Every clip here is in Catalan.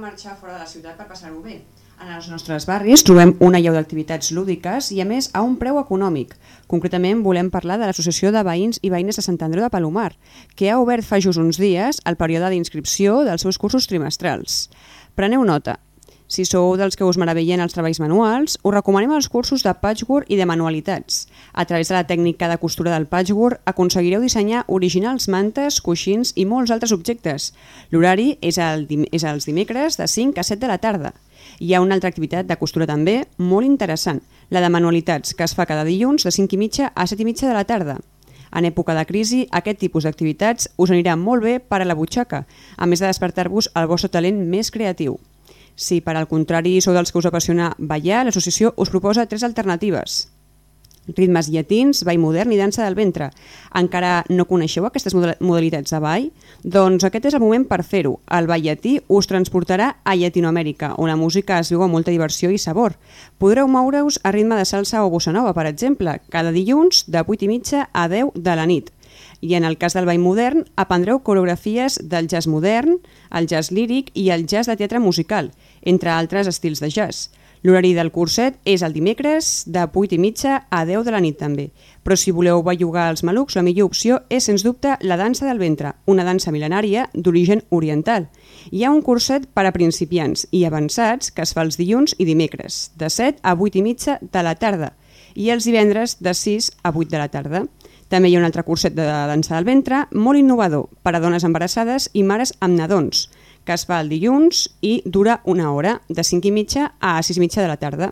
marxar fora de la ciutat per passar-ho bé. En els nostres barris trobem una llau d'activitats lúdiques i a més a un preu econòmic. Concretament volem parlar de l'Associació de Veïns i Veïnes de Sant Andreu de Palomar, que ha obert fa just uns dies el període d'inscripció dels seus cursos trimestrals. Preneu nota, si sou dels que us meravellen els treballs manuals, us recomanem els cursos de patchwork i de manualitats. A través de la tècnica de costura del patchwork aconseguireu dissenyar originals mantes, coixins i molts altres objectes. L'horari és, el, és els dimecres de 5 a 7 de la tarda. Hi ha una altra activitat de costura també molt interessant, la de manualitats, que es fa cada dilluns de 5 i mitja a 7 i mitja de la tarda. En època de crisi, aquest tipus d'activitats us anirà molt bé per a la butxaca, a més de despertar-vos el vostre talent més creatiu. Si per al contrari sou dels que us apassiona ballar, l'associació us proposa tres alternatives. Ritmes llatins, ball modern i dansa del ventre. Encara no coneixeu aquestes modalitats de ball? Doncs aquest és el moment per fer-ho. El ball llatí us transportarà a Llatinoamèrica, on la música es viu amb molta diversió i sabor. Podreu moure-us a ritme de salsa o bossa nova, per exemple, cada dilluns de 8 i mitja a 10 de la nit i en el cas del ball modern aprendreu coreografies del jazz modern, el jazz líric i el jazz de teatre musical, entre altres estils de jazz. L'horari del curset és el dimecres de 8 i mitja a 10 de la nit també. Però si voleu bellugar els malucs, la millor opció és, sens dubte, la dansa del ventre, una dansa mil·lenària d'origen oriental. Hi ha un curset per a principiants i avançats que es fa els dilluns i dimecres, de 7 a 8 i mitja de la tarda, i els divendres de 6 a 8 de la tarda. També hi ha un altre curset de dansa del ventre molt innovador per a dones embarassades i mares amb nadons, que es fa el dilluns i dura una hora, de 5 i mitja a 6 i mitja de la tarda.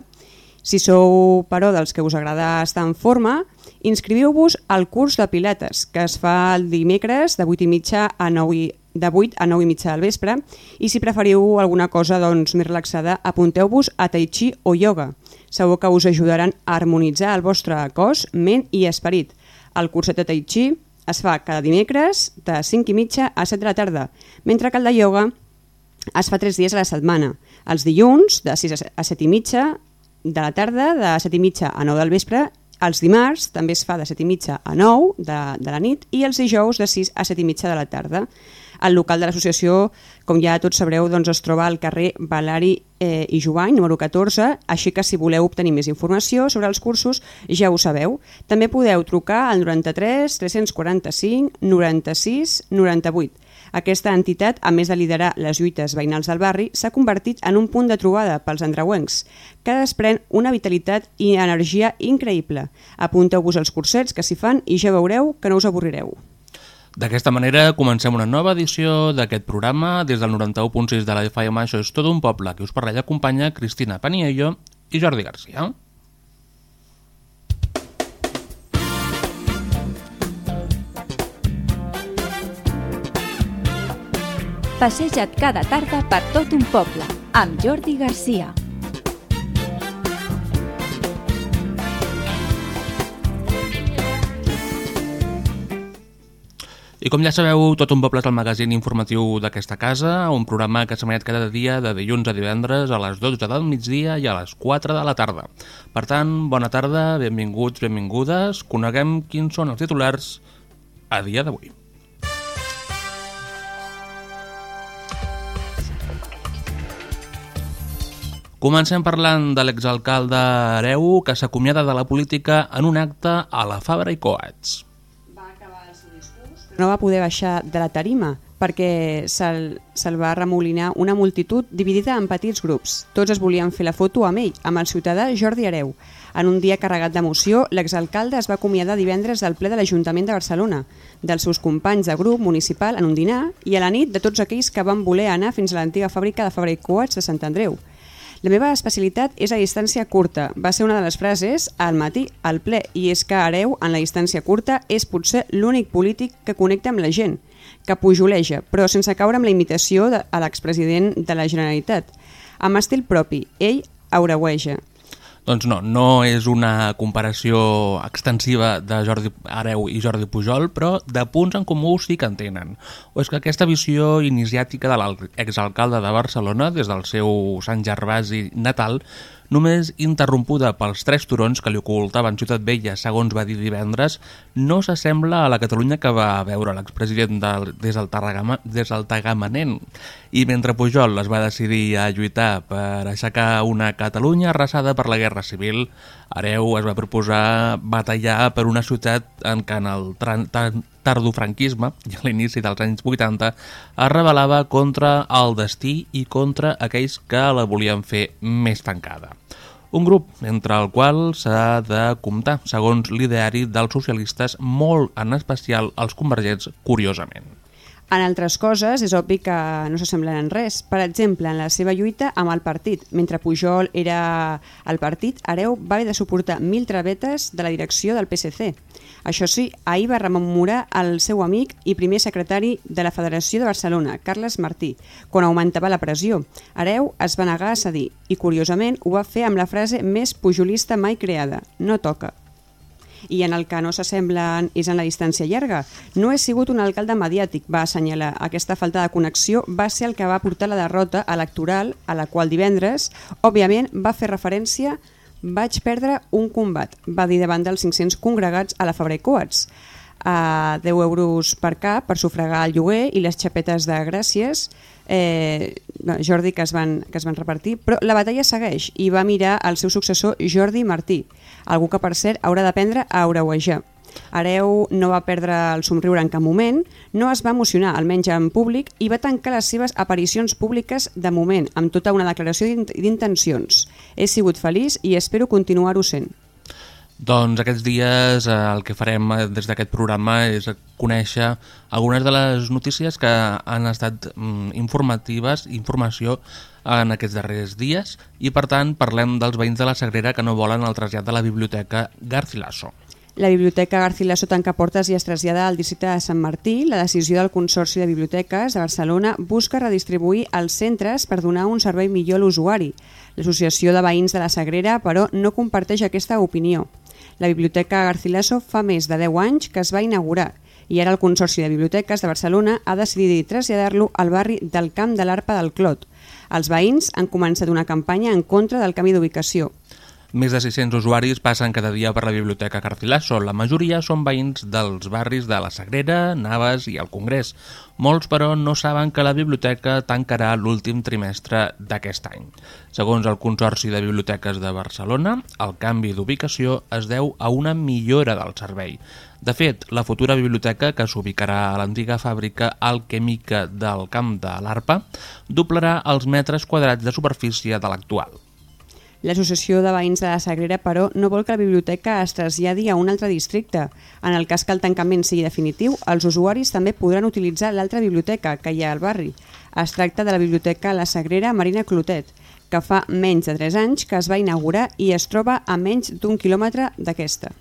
Si sou, però, dels que us agrada estar en forma, inscriviu-vos al curs de pilates, que es fa el dimecres de 8 i mitja a 9 i de 8 a 9 i mitja del vespre i si preferiu alguna cosa doncs, més relaxada, apunteu-vos a Tai Chi o Yoga. Segur que us ajudaran a harmonitzar el vostre cos, ment i esperit. El curset de Tai Chi es fa cada dimecres de 5 i mitja a 7 de la tarda, mentre que el de ioga es fa 3 dies a la setmana. Els dilluns de 6 a 7 i mitja de la tarda, de 7 i mitja a 9 del vespre, els dimarts també es fa de 7 i mitja a 9 de, de la nit i els dijous de 6 a 7 i mitja de la tarda. El local de l'associació, com ja tots sabreu, doncs es troba al carrer Valari eh, i Jovany, número 14, així que si voleu obtenir més informació sobre els cursos ja ho sabeu. També podeu trucar al 93 345 96 98. Aquesta entitat, a més de liderar les lluites veïnals del barri, s'ha convertit en un punt de trobada pels andreuencs, que desprèn una vitalitat i energia increïble. Apunteu-vos als cursets que s'hi fan i ja veureu que no us avorrireu. D'aquesta manera comencem una nova edició d'aquest programa des del 91.6 de la FM Això és tot un poble que us parla i acompanya Cristina Paniello i Jordi Garcia. Passeja't cada tarda per tot un poble amb Jordi Garcia. I com ja sabeu, Tot un poble és el magazín informatiu d'aquesta casa, un programa que s'emet cada dia de dilluns a divendres a les 12 del migdia i a les 4 de la tarda. Per tant, bona tarda, benvinguts, benvingudes, coneguem quins són els titulars a dia d'avui. Comencem parlant de l'exalcalde Areu, que s'acomiada de la política en un acte a la Fabra i Coats no va poder baixar de la tarima perquè se'l se va remolinar una multitud dividida en petits grups. Tots es volien fer la foto amb ell, amb el ciutadà Jordi Areu. En un dia carregat d'emoció, l'exalcalde es va acomiadar divendres del ple de l'Ajuntament de Barcelona, dels seus companys de grup municipal en un dinar i a la nit de tots aquells que van voler anar fins a l'antiga fàbrica de Fabra i Coats de Sant Andreu. La meva especialitat és a distància curta. Va ser una de les frases al matí, al ple, i és que Areu, en la distància curta, és potser l'únic polític que connecta amb la gent, que pujoleja, però sense caure amb la imitació de, a l'expresident de la Generalitat. Amb estil propi, ell aureueja. Doncs no, no és una comparació extensiva de Jordi Areu i Jordi Pujol, però de punts en comú sí que en tenen. O és que aquesta visió iniciàtica de l'exalcalde de Barcelona, des del seu Sant Gervasi natal, només interrompuda pels tres turons que li ocultaven Ciutat Vella, segons va dir divendres, no s'assembla a la Catalunya que va veure l'expresident de, des del, Tarragama, des del Tagamanent. I mentre Pujol es va decidir a lluitar per aixecar una Catalunya arrasada per la Guerra Civil, Areu es va proposar batallar per una ciutat en què en el tardofranquisme i a l'inici dels anys 80 es rebel·lava contra el destí i contra aquells que la volien fer més tancada. Un grup entre el qual s'ha de comptar, segons l'ideari dels socialistes, molt en especial els convergents, curiosament. En altres coses, és obvi que no s'assemblen en res. Per exemple, en la seva lluita amb el partit. Mentre Pujol era al partit, Areu va haver de suportar mil travetes de la direcció del PSC. Això sí, ahir va rememorar el seu amic i primer secretari de la Federació de Barcelona, Carles Martí, quan augmentava la pressió. Areu es va negar a cedir i, curiosament, ho va fer amb la frase més pujolista mai creada. No toca i en el que no s'assemblen és en la distància llarga. No he sigut un alcalde mediàtic, va assenyalar. Aquesta falta de connexió va ser el que va portar la derrota electoral a la qual divendres, òbviament, va fer referència vaig perdre un combat, va dir davant dels 500 congregats a la Fabra i Coats a 10 euros per cap per sufragar el lloguer i les xapetes de gràcies eh, Jordi que es, van, que es van repartir, però la batalla segueix i va mirar el seu successor Jordi Martí, algú que per cert haurà d'aprendre a aureuejar. Areu no va perdre el somriure en cap moment, no es va emocionar, almenys en públic, i va tancar les seves aparicions públiques de moment, amb tota una declaració d'intencions. He sigut feliç i espero continuar-ho sent. Doncs aquests dies eh, el que farem eh, des d'aquest programa és conèixer algunes de les notícies que han estat mm, informatives, informació en aquests darrers dies i per tant parlem dels veïns de la Sagrera que no volen el trasllat de la biblioteca Garcilaso. La Biblioteca Garcilaso tanca portes i es trasllada al districte de Sant Martí. La decisió del Consorci de Biblioteques de Barcelona busca redistribuir els centres per donar un servei millor a l'usuari. L'Associació de Veïns de la Sagrera, però, no comparteix aquesta opinió. La Biblioteca Garcilaso fa més de 10 anys que es va inaugurar i ara el Consorci de Biblioteques de Barcelona ha decidit traslladar-lo al barri del Camp de l'Arpa del Clot. Els veïns han començat una campanya en contra del canvi d'ubicació. Més de 600 usuaris passen cada dia per la Biblioteca Garcilaso. La majoria són veïns dels barris de la Sagrera, Naves i el Congrés. Molts, però, no saben que la biblioteca tancarà l'últim trimestre d'aquest any. Segons el Consorci de Biblioteques de Barcelona, el canvi d'ubicació es deu a una millora del servei. De fet, la futura biblioteca, que s'ubicarà a l'antiga fàbrica alquímica del Camp de l'Arpa, doblarà els metres quadrats de superfície de l'actual. L'Associació de Veïns de la Sagrera, però, no vol que la biblioteca es traslladi a un altre districte. En el cas que el tancament sigui definitiu, els usuaris també podran utilitzar l'altra biblioteca que hi ha al barri. Es tracta de la Biblioteca La Sagrera Marina Clotet, que fa menys de 3 anys que es va inaugurar i es troba a menys d'un quilòmetre d'aquesta.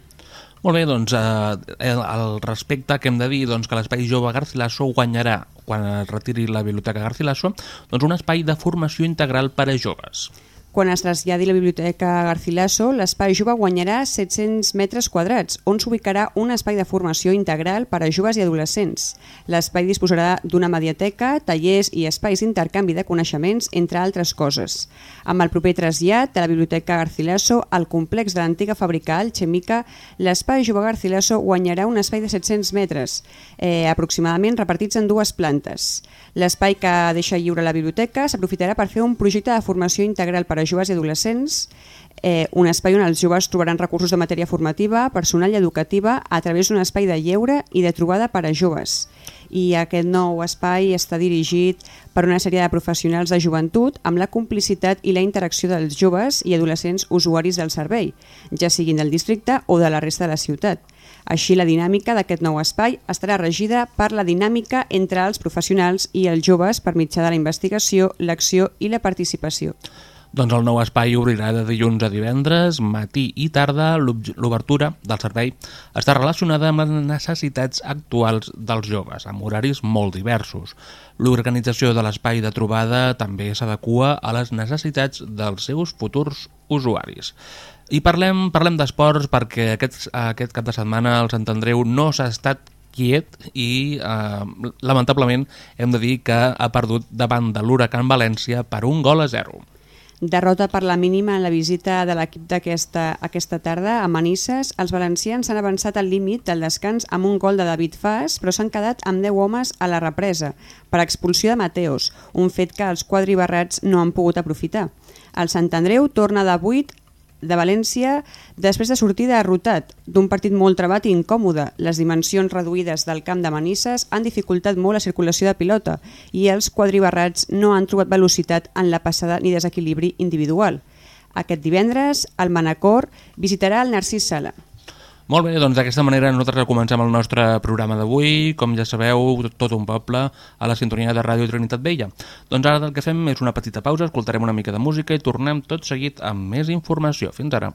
Molt bé, doncs, eh, al respecte que hem de dir doncs, que l'Espai Jove Garcilaso guanyarà, quan es retiri la Biblioteca Garcilaso, doncs un espai de formació integral per a joves. Quan es traslladi la Biblioteca Garcilaso, l'espai jove guanyarà 700 metres quadrats, on s'ubicarà un espai de formació integral per a joves i adolescents. L'espai disposarà d'una mediateca, tallers i espais d'intercanvi de coneixements, entre altres coses. Amb el proper trasllat de la Biblioteca Garcilaso al complex de l'antiga fàbrica Alchemica, l'espai jove Garcilaso guanyarà un espai de 700 metres, eh, aproximadament repartits en dues plantes. L'espai que deixa lliure la biblioteca s'aprofitarà per fer un projecte de formació integral per a joves i adolescents, eh, un espai on els joves trobaran recursos de matèria formativa, personal i educativa a través d'un espai de lleure i de trobada per a joves. I aquest nou espai està dirigit per una sèrie de professionals de joventut amb la complicitat i la interacció dels joves i adolescents usuaris del servei, ja siguin del districte o de la resta de la ciutat. Així, la dinàmica d'aquest nou espai estarà regida per la dinàmica entre els professionals i els joves per mitjà de la investigació, l'acció i la participació. Doncs el nou espai obrirà de dilluns a divendres, matí i tarda. L'obertura del servei està relacionada amb les necessitats actuals dels joves, amb horaris molt diversos. L'organització de l'espai de trobada també s'adequa a les necessitats dels seus futurs usuaris. I parlem, parlem d'esports perquè aquest, aquest cap de setmana el Sant Andreu no s'ha estat quiet i eh, lamentablement hem de dir que ha perdut davant de l'Huracan València per un gol a zero. Derrota per la mínima en la visita de l'equip d'aquesta aquesta tarda a Manises. Els valencians s'han avançat al límit del descans amb un gol de David Fas, però s'han quedat amb 10 homes a la represa per expulsió de Mateos, un fet que els quadribarrats no han pogut aprofitar. El Sant Andreu torna de 8 de València després de sortir derrotat d'un partit molt trebat i incòmode. Les dimensions reduïdes del camp de Manises han dificultat molt la circulació de pilota i els quadribarrats no han trobat velocitat en la passada ni desequilibri individual. Aquest divendres, el Manacor visitarà el Narcís Sala. Molt bé, doncs d'aquesta manera nosaltres comencem el nostre programa d'avui, com ja sabeu, tot un poble a la sintonia de Ràdio Trinitat Vella. Doncs ara el que fem és una petita pausa, escoltarem una mica de música i tornem tot seguit amb més informació. Fins ara.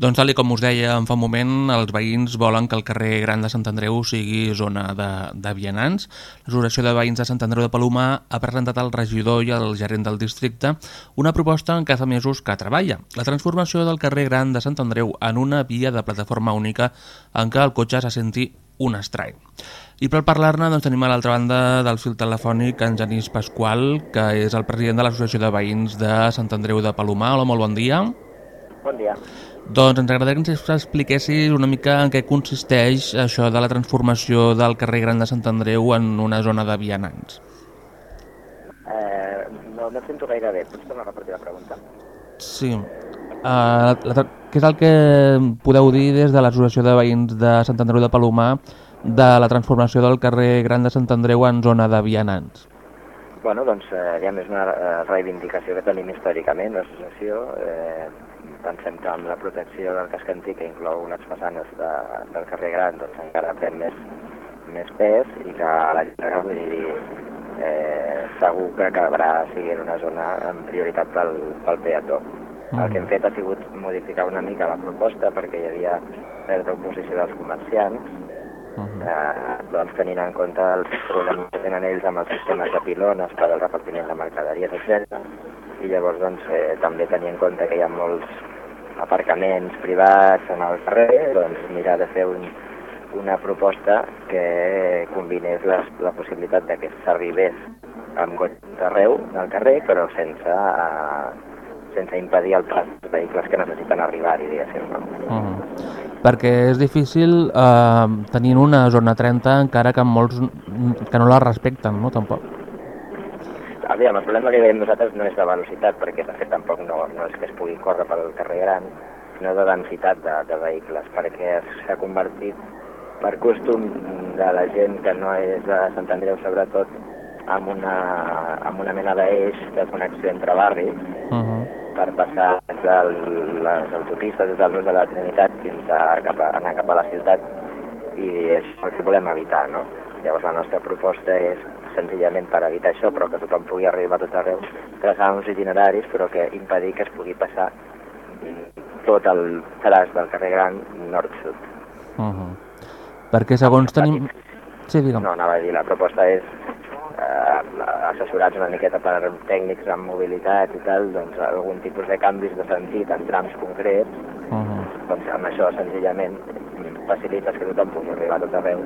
Doncs tal com us deia fa un moment, els veïns volen que el carrer Gran de Sant Andreu sigui zona de, de vianants. L'Associació de Veïns de Sant Andreu de Palomar ha presentat al regidor i al gerent del districte una proposta en fa mesos que treballa. La transformació del carrer Gran de Sant Andreu en una via de plataforma única en què el cotxe se senti un estrany. I per parlar-ne doncs, tenim a l'altra banda del fil telefònic en Genís Pasqual, que és el president de l'Associació de Veïns de Sant Andreu de Palomar. Hola, molt bon dia. Bon dia. Doncs ens agradaria que ens expliquessis una mica en què consisteix això de la transformació del carrer Gran de Sant Andreu en una zona de vianants. Eh, no, no sento gaire bé. Pots tornar a repetir la pregunta? Sí. Uh, la, què és el que podeu dir des de l'Associació de Veïns de Sant Andreu de Palomar de la transformació del carrer Gran de Sant Andreu en zona de vianants? Bueno, doncs eh, ja és una eh, reivindicació que tenim històricament, l'associació. Eh, pensem que amb la protecció del casc antic, que inclou les façanes de, del carrer Gran, doncs encara pren més, més pes i que a la llarga, vull dir, eh, segur que acabarà sent una zona amb prioritat pel, pel peató. El que hem fet ha sigut modificar una mica la proposta perquè hi havia certa oposició dels comerciants, uh -huh. eh, doncs tenint en compte els problemes que tenen ells amb els sistemes de pilones per al repartiment de mercaderies, etc. I llavors doncs, eh, també tenir en compte que hi ha molts aparcaments privats en el carrer, doncs mirar de fer un, una proposta que combinés les, la possibilitat de que s'arribés amb cotxes d'arreu del carrer, però sense, eh, sense impedir el pas dels vehicles que necessiten arribar-hi, diguéssim. No? Uh -huh. Perquè és difícil eh, tenir una zona 30 encara que molts que no la respecten, no? Tampoc. Aviam, el problema que veiem nosaltres no és de velocitat, perquè de fet tampoc no, no és que es pugui córrer pel carrer gran, sinó de densitat de, de vehicles, perquè s'ha convertit per costum de la gent que no és de Sant Andreu sobretot amb una, amb una mena d'eix de connexió entre barris Uh -huh. per passar des de les autopistes, des del nus de la Trinitat fins a cap a, anar cap a la ciutat i és el que volem evitar, no? Llavors la nostra proposta és senzillament per evitar això, però que tothom pugui arribar a tot arreu, traçar uns itineraris, però que impedir que es pugui passar tot el traç del carrer Gran nord-sud. Uh -huh. Perquè segons tenim... Sí, digue'm. No, anava a dir, la proposta és eh, assessorats una miqueta per tècnics en mobilitat i tal, doncs algun tipus de canvis de sentit en trams concrets, Uh -huh. doncs amb això senzillament facilites que tothom pugui arribar a tot arreu,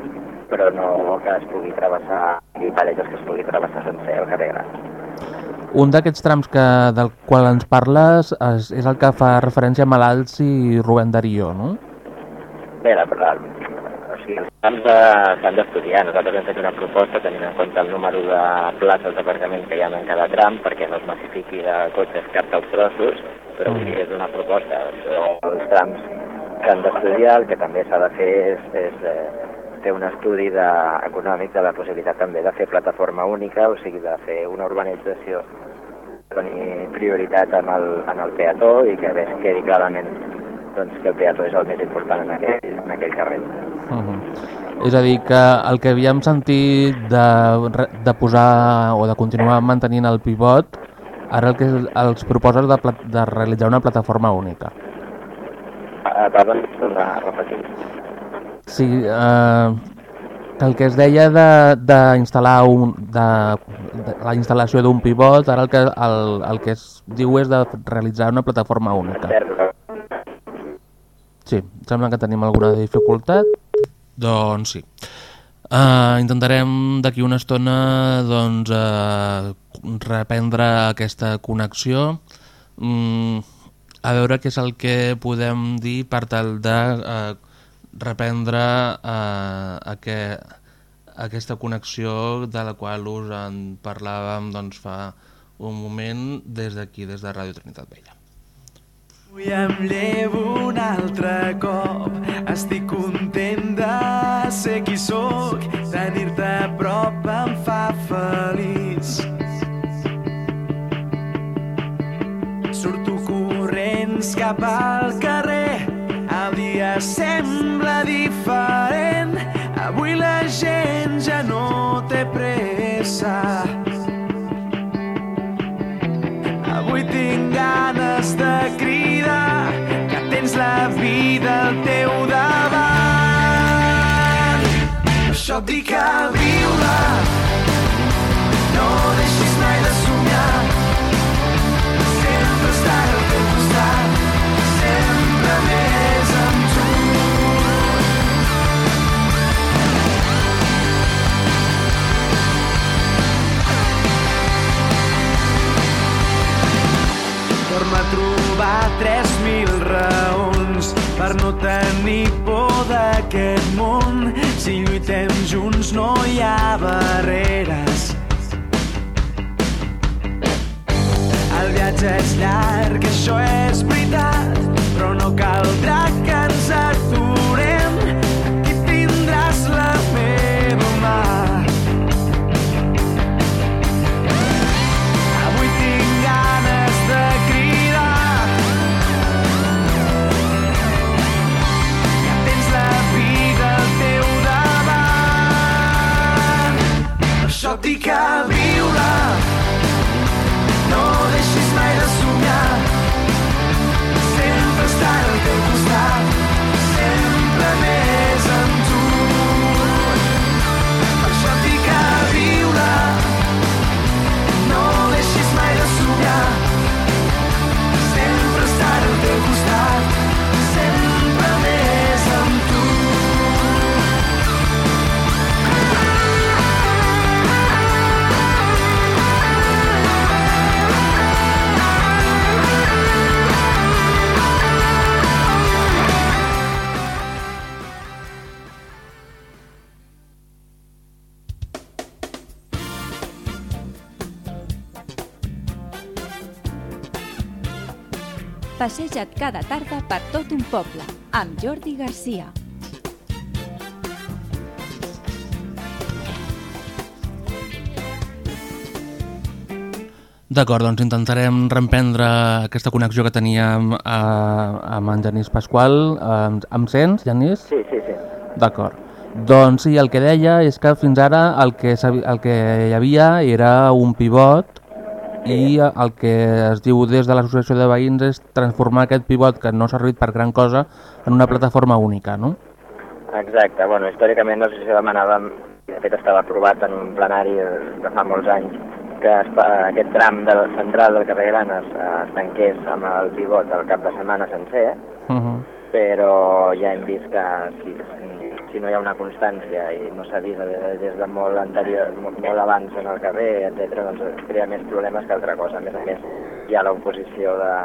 però no que es pugui travessar i parelles que es pugui travessar sencer el carrer Gran. Un d'aquests trams que, del qual ens parles és, és el que fa referència a Malalts i Rubén Darío, no? Bé, la, la, o sigui, els trams s'han d'estudiar. Nosaltres hem fet una proposta tenint en compte el número de places d'aparcament que hi ha en cada tram perquè no es massifiqui de cotxes cap dels trossos, però dir, és una proposta. Els trams s'han d'estudiar, el que també s'ha de fer és, és eh, fer un estudi de, econòmic de la possibilitat també de fer plataforma única, o sigui, de fer una urbanització que doni prioritat en el, en el peató i que ves, quedi clarament doncs, que el peató és el més important en aquell, en aquell carrer. Uh -huh. És a dir, que el que havíem sentit de, de posar o de continuar mantenint el pivot, ara el que els proposes de, de realitzar una plataforma única. Ah, Perdó, tornar a repetir. Sí, eh, que el que es deia de- d'instal·lar un, de, de, la instal·lació d'un pivot, ara el que, el, el que es diu és de realitzar una plataforma única. Sí, sembla que tenim alguna dificultat. Doncs sí. Uh, intentarem d'aquí una estona doncs, uh, reprendre aquesta connexió, mm, a veure què és el que podem dir per tal de uh, reprendre uh, aqu aquesta connexió de la qual us en parlàvem doncs, fa un moment des d'aquí, des de Ràdio Trinitat Vella. Avui em llevo un altre cop, estic content de ser qui sóc, tenir-te a prop em fa feliç. Surto corrents cap al carrer, el dia sembla diferent. Avui la gent ja no té pressa. Avui tinc ganes de cridar que tens la vida al teu davant. Això et dic Torna a trobar 3.000 raons per no tenir por d'aquest món. Si lluitem junts no hi ha barreres. El viatge és llarg, això és veritat, però no caldrà que ens aturem. Per Passeja't cada tarda per tot un poble amb Jordi Garcia. D'acord, doncs intentarem reemprendre aquesta connexió que teníem a, amb en Genís Pasqual. Em, em sents, Genís? Sí, sí, sí. D'acord. Doncs sí, el que deia és que fins ara el que, el que hi havia era un pivot i el que es diu des de l'associació de veïns és transformar aquest pivot que no ha servit per gran cosa en una plataforma única, no? Exacte, bueno, històricament l'associació demanava, de fet estava aprovat en un plenari de fa molts anys, que es, aquest tram del central del carrer Gran es, es tanqués amb el pivot al cap de setmana sencer, Uh -huh. però ja hem vist que si, si no hi ha una constància i no s'ha vist des, de molt anterior, molt, molt abans en el carrer, etc., doncs crea més problemes que altra cosa. A més a més, hi ha l'oposició de,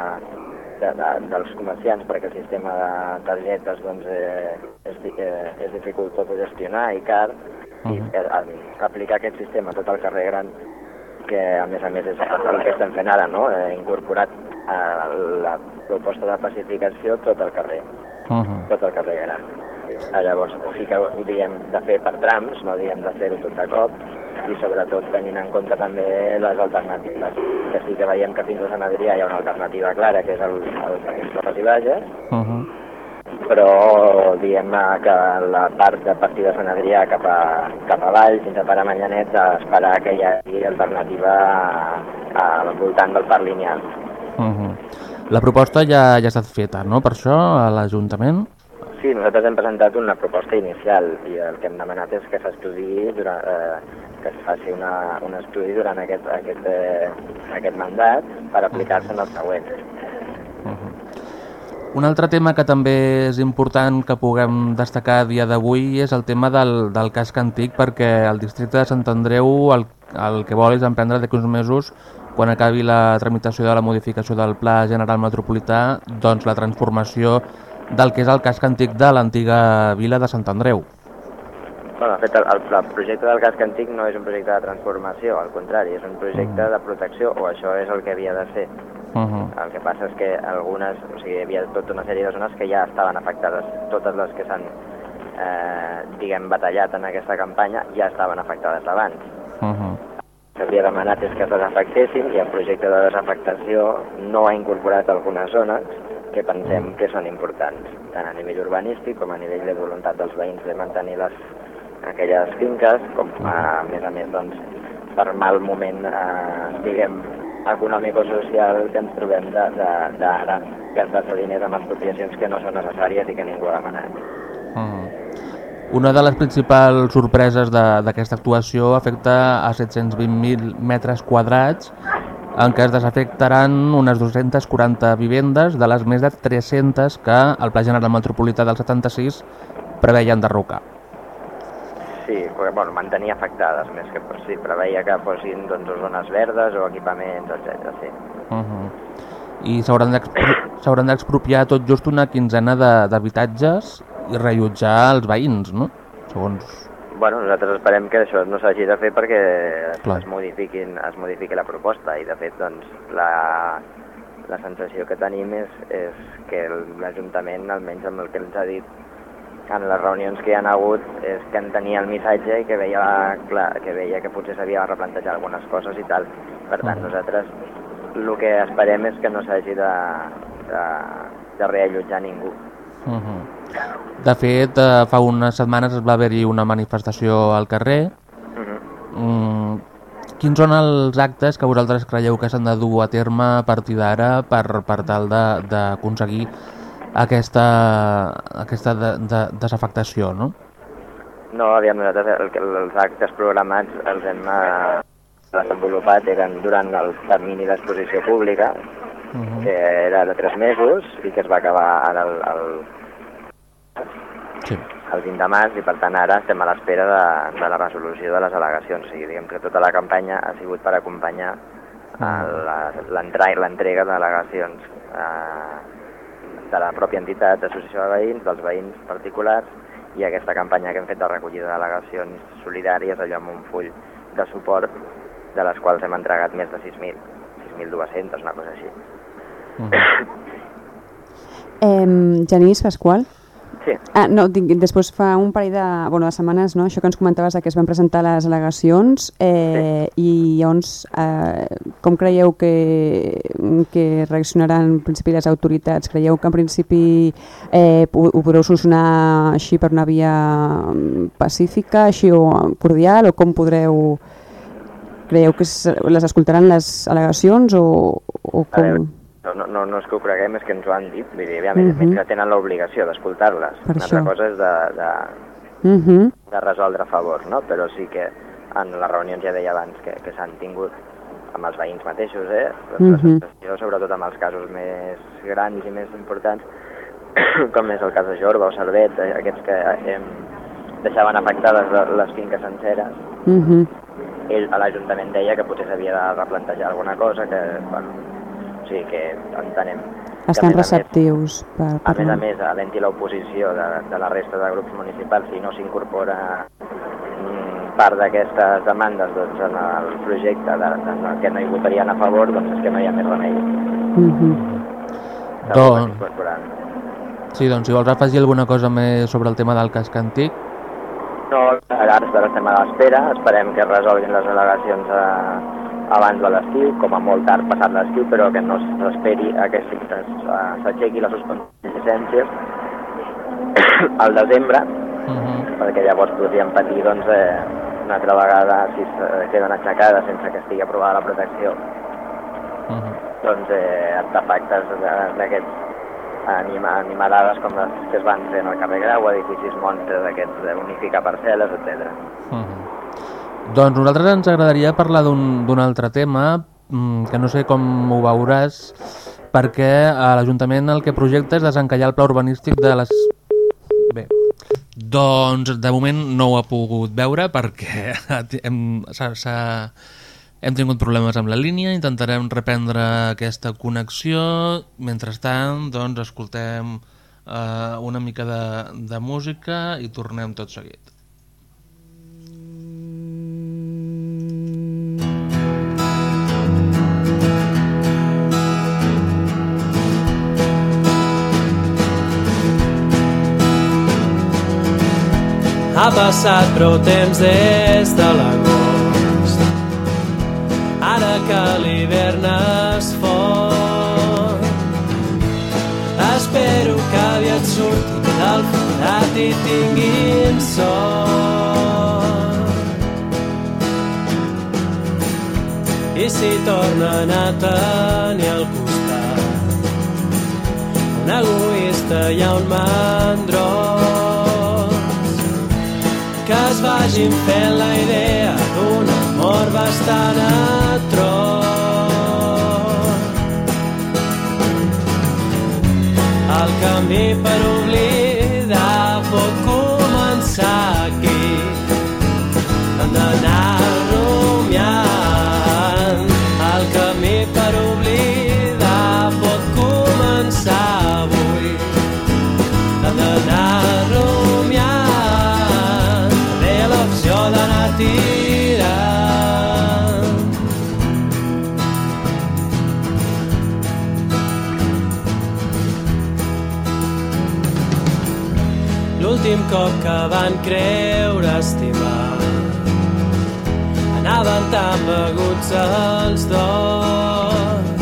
de, de, dels comerciants perquè el sistema de targetes doncs, eh, és, eh, és dificultós de gestionar i car, i eh, aplicar aquest sistema a tot el carrer gran que a més a més és el que estem fent ara, no? He incorporat a la proposta de pacificació tot el carrer, Uh -huh. tot el carrer gran. Llavors, sí que ho diem de fer per trams, no diem de fer-ho tot de cop, i sobretot tenint en compte també les alternatives, que sí que veiem que fins a Sant Adrià hi ha una alternativa clara, que és el, el, el Torres i Bages, Uh -huh. però diem que la part de partir de Sant Adrià cap a, cap avall, fins a Pare Manyanet, esperar que hi hagi alternativa a, al voltant del parc lineal. Uh -huh. La proposta ja, ja ha estat feta, no?, per això, a l'Ajuntament? Sí, nosaltres hem presentat una proposta inicial i el que hem demanat és que s'estudiï durant, eh, que es faci una, un estudi durant aquest, aquest, eh, aquest mandat per aplicar-se en el següent. Un altre tema que també és important que puguem destacar a dia d'avui és el tema del, del casc antic perquè el districte de Sant Andreu el, el que vol és emprendre d'aquí uns mesos quan acabi la tramitació de la modificació del Pla General Metropolità doncs la transformació del que és el casc antic de l'antiga vila de Sant Andreu. Bueno, de fet, el, el, el projecte del casc antic no és un projecte de transformació, al contrari, és un projecte de protecció, o això és el que havia de ser. Uh -huh. El que passa és que algunes, o sigui, hi havia tota una sèrie de zones que ja estaven afectades. Totes les que s'han, eh, diguem, batallat en aquesta campanya ja estaven afectades abans. Uh -huh. El que havia demanat és que es desafectessin i el projecte de desafectació no ha incorporat algunes zones que pensem que són importants, tant a nivell urbanístic com a nivell de voluntat dels veïns de mantenir les, aquelles finques, com a, a més a més doncs, per mal moment, eh, diguem, econòmic o social que ens trobem d'ara, gastar-se diners amb expropiacions que no són necessàries i que ningú ha demanat. Mm. Una de les principals sorpreses d'aquesta actuació afecta a 720.000 metres quadrats en què es desafectaran unes 240 vivendes de les més de 300 que el Pla General Metropolità del 76 preveia enderrocar. Sí, perquè, bueno, mantenir afectades més que per si preveia que fossin doncs, zones verdes o equipaments, etc. Sí. Uh -huh. I s'hauran d'expropiar tot just una quinzena d'habitatges i rellotjar els veïns, no? Segons bueno, nosaltres esperem que això no s'hagi de fer perquè es, modifiquin, es modifiqui la proposta i de fet doncs, la, la sensació que tenim és, és que l'Ajuntament, almenys amb el que ens ha dit en les reunions que hi ha hagut, és que en tenia el missatge i que veia, clar, que, veia que potser s'havia de replantejar algunes coses i tal. Per tant, nosaltres el que esperem és que no s'hagi de, de, de reallotjar ningú. Uh -huh. De fet, eh, fa unes setmanes es va haver-hi una manifestació al carrer. Uh -huh. mm, quins són els actes que vosaltres creieu que s'han de dur a terme a partir d'ara per, per tal d'aconseguir aquesta, aquesta de, de, desafectació, no? No, aviam, nosaltres el, els actes programats els hem eh, desenvolupat eren durant el termini d'exposició pública, uh -huh. que era de tres mesos i que es va acabar ara el, el, sí. el 20 de març i per tant ara estem a l'espera de, de la resolució de les al·legacions. O sigui, diguem que tota la campanya ha sigut per acompanyar l'entrega de al·legacions eh, de la pròpia entitat d'associació de veïns, dels veïns particulars i aquesta campanya que hem fet de recollida d'al·legacions solidàries allò amb un full de suport de les quals hem entregat més de 6.000, 6.200, una cosa així. Mm. eh, Genís Pasqual? Sí. Ah, no, dic, després fa un parell de, bueno, de setmanes, no? això que ens comentaves que es van presentar les al·legacions eh, sí. i llavors eh, com creieu que, que reaccionaran en principi les autoritats? Creieu que en principi eh, ho, ho podreu solucionar així per una via mm, pacífica, així o cordial o com podreu Creieu que les escoltaran les al·legacions o, o com? Veure, no, no, no és que ho creguem, és que ens ho han dit. Vull dir, uh -huh. que tenen l'obligació d'escoltar-les. Una això. altra cosa és de, de, uh -huh. de resoldre a favor, no? Però sí que en les reunions ja deia abans que, que s'han tingut amb els veïns mateixos, eh? Uh -huh. sobretot amb els casos més grans i més importants, com és el cas de Jorba o Servet, eh, aquests que eh, deixaven afectades les finques senceres. Uh -huh ell a l'Ajuntament deia que potser s'havia de replantejar alguna cosa, que, bueno, sigui que entenem estan receptius per parlar. A més a més, alenti l'oposició de, de la resta de grups municipals si no s'incorpora mm, part d'aquestes demandes doncs, en el projecte de, de, de, que no hi votarien a favor, doncs és que no hi ha més remei. Mm -hmm. Doncs... Sí, doncs si vols afegir alguna cosa més sobre el tema del casc antic, no, ara estem a l'espera, esperem que resolguin les al·legacions a, abans de l'estiu, com a molt tard passat l'estiu, però que no s'esperi a que s'aixequi la suspensió de llicències al desembre, uh mhm. -huh. perquè llavors podríem patir doncs, eh, una altra vegada si queden aixecades sense que estigui aprovada la protecció uh mhm. -huh. doncs eh, artefactes d'aquests anima, animalades com les que es van fer en el carrer Grau, edificis monstres d'aquests d'unificar parcel·les, etc. Uh -huh. Doncs nosaltres ens agradaria parlar d'un altre tema, mm, que no sé com ho veuràs, perquè a l'Ajuntament el que projecta és desencallar el pla urbanístic de les... Bé, doncs de moment no ho ha pogut veure perquè s'ha hem tingut problemes amb la línia, intentarem reprendre aquesta connexió. Mentrestant, doncs, escoltem eh, una mica de, de música i tornem tot seguit. passat prou temps des de l'agost. Ara que l'hivern és fort, espero que aviat surti del forat i tinguin sort. I si tornen a tenir al costat un egoista i un mandrot, vagin fent la idea d'un amor bastant atroç. El camí per oblidar pot començar cop que van creure estimar anaven tan beguts els dos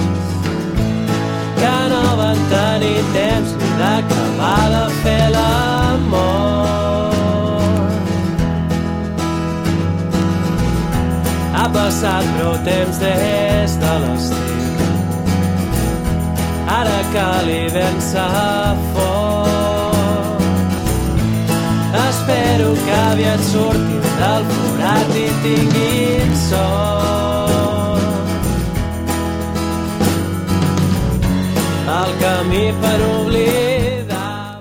que no van tenir temps ni d'acabar de fer l'amor. Ha passat prou temps des de l'estiu ara que l'hivern fort Espero que aviat surtin del forat i tinguin sort. El camí per oblidar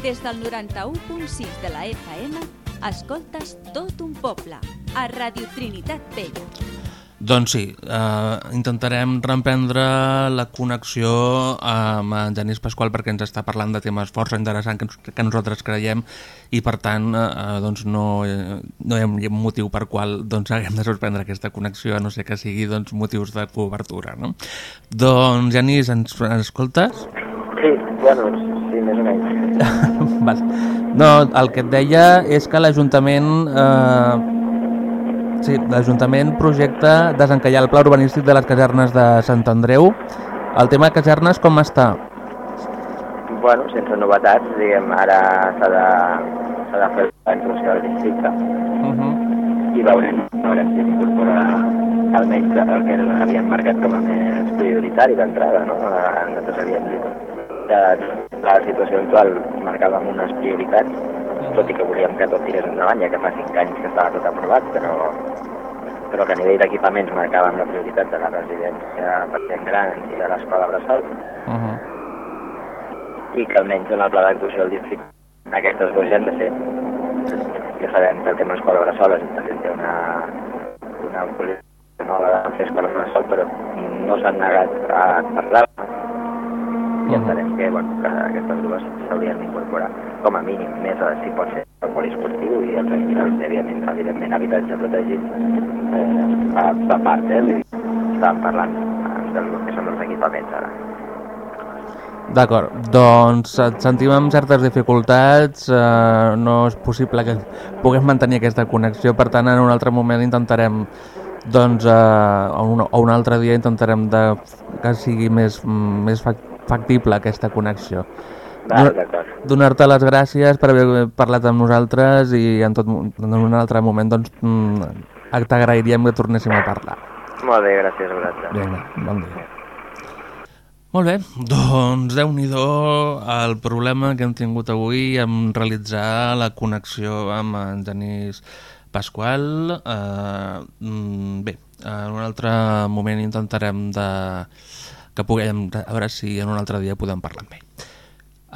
Des del 91.6 de la FM, escoltes tot un poble, a Radio Trinitat Vella. Doncs sí, eh, intentarem reemprendre la connexió amb en Genís Pasqual perquè ens està parlant de temes força interessants que, que nosaltres creiem i per tant eh, doncs no, eh, no hi ha motiu per qual doncs, haguem de suspendre aquesta connexió a no ser que sigui doncs, motius de cobertura. No? Doncs Genís, ens, ens escoltes? Sí, bueno, sí, més o menys. No, el que et deia és que l'Ajuntament eh, sí, l'Ajuntament projecta desencallar el pla urbanístic de les casernes de Sant Andreu. El tema de casernes com està? Bueno, sense novetats, diguem, ara s'ha de, de fer la inclusió del districte Uh -huh. i veurem, veurem si s'incorpora almenys el que havíem marcat com a més prioritari d'entrada, no? Eh, Nosaltres havíem dit que la situació actual marcàvem unes prioritats, tot i que volíem que tot tirés endavant, ja que fa cinc anys que estava tot aprovat, però, però que a nivell d'equipaments marcàvem la prioritat de la residència per gent gran i de l'escola Bressol, Uh -huh. i que almenys en el pla d'actuació del districte aquestes dues ja han de ser. Ja sabem que el tema escola Bressol és té una, una política no la de fer escola Bressol, però no s'han negat a parlar i Mhm. entenem que, bueno, que aquestes dues s'haurien d'incorporar com a mínim més a, si pot ser el poliesportiu i els evidentment, evidentment habitatge protegit eh, a, a part, eh? Estàvem parlant eh, del que són els equipaments ara. D'acord, doncs et sentim amb certes dificultats, eh, no és possible que puguem mantenir aquesta connexió, per tant en un altre moment intentarem doncs, eh, o, un, o un altre dia intentarem de, que sigui més, més fac- factible aquesta connexió. Donar-te les gràcies per haver parlat amb nosaltres i en, tot, en un altre moment doncs, mm, t'agrairíem que tornéssim a parlar. Molt bé, gràcies a vosaltres. Vinga, bon dia. Molt bé, doncs déu nhi el problema que hem tingut avui en realitzar la connexió amb en Genís Pasqual. Eh, mm, bé, en un altre moment intentarem de, que puguem, a veure si en un altre dia podem parlar amb ell.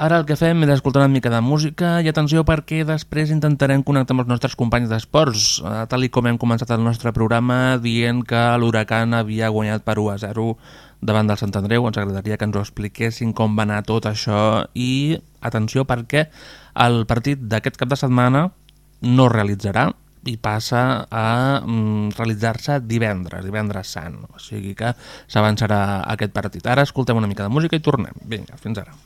Ara el que fem és escoltar una mica de música i atenció perquè després intentarem connectar amb els nostres companys d'esports, eh, tal i com hem començat el nostre programa dient que l'Huracan havia guanyat per 1 a 0 davant del Sant Andreu. Ens agradaria que ens ho expliquessin com va anar tot això i atenció perquè el partit d'aquest cap de setmana no realitzarà i passa a mm, realitzar-se divendres, divendres sant. O sigui que s'avançarà aquest partit. Ara escoltem una mica de música i tornem. Vinga, fins ara.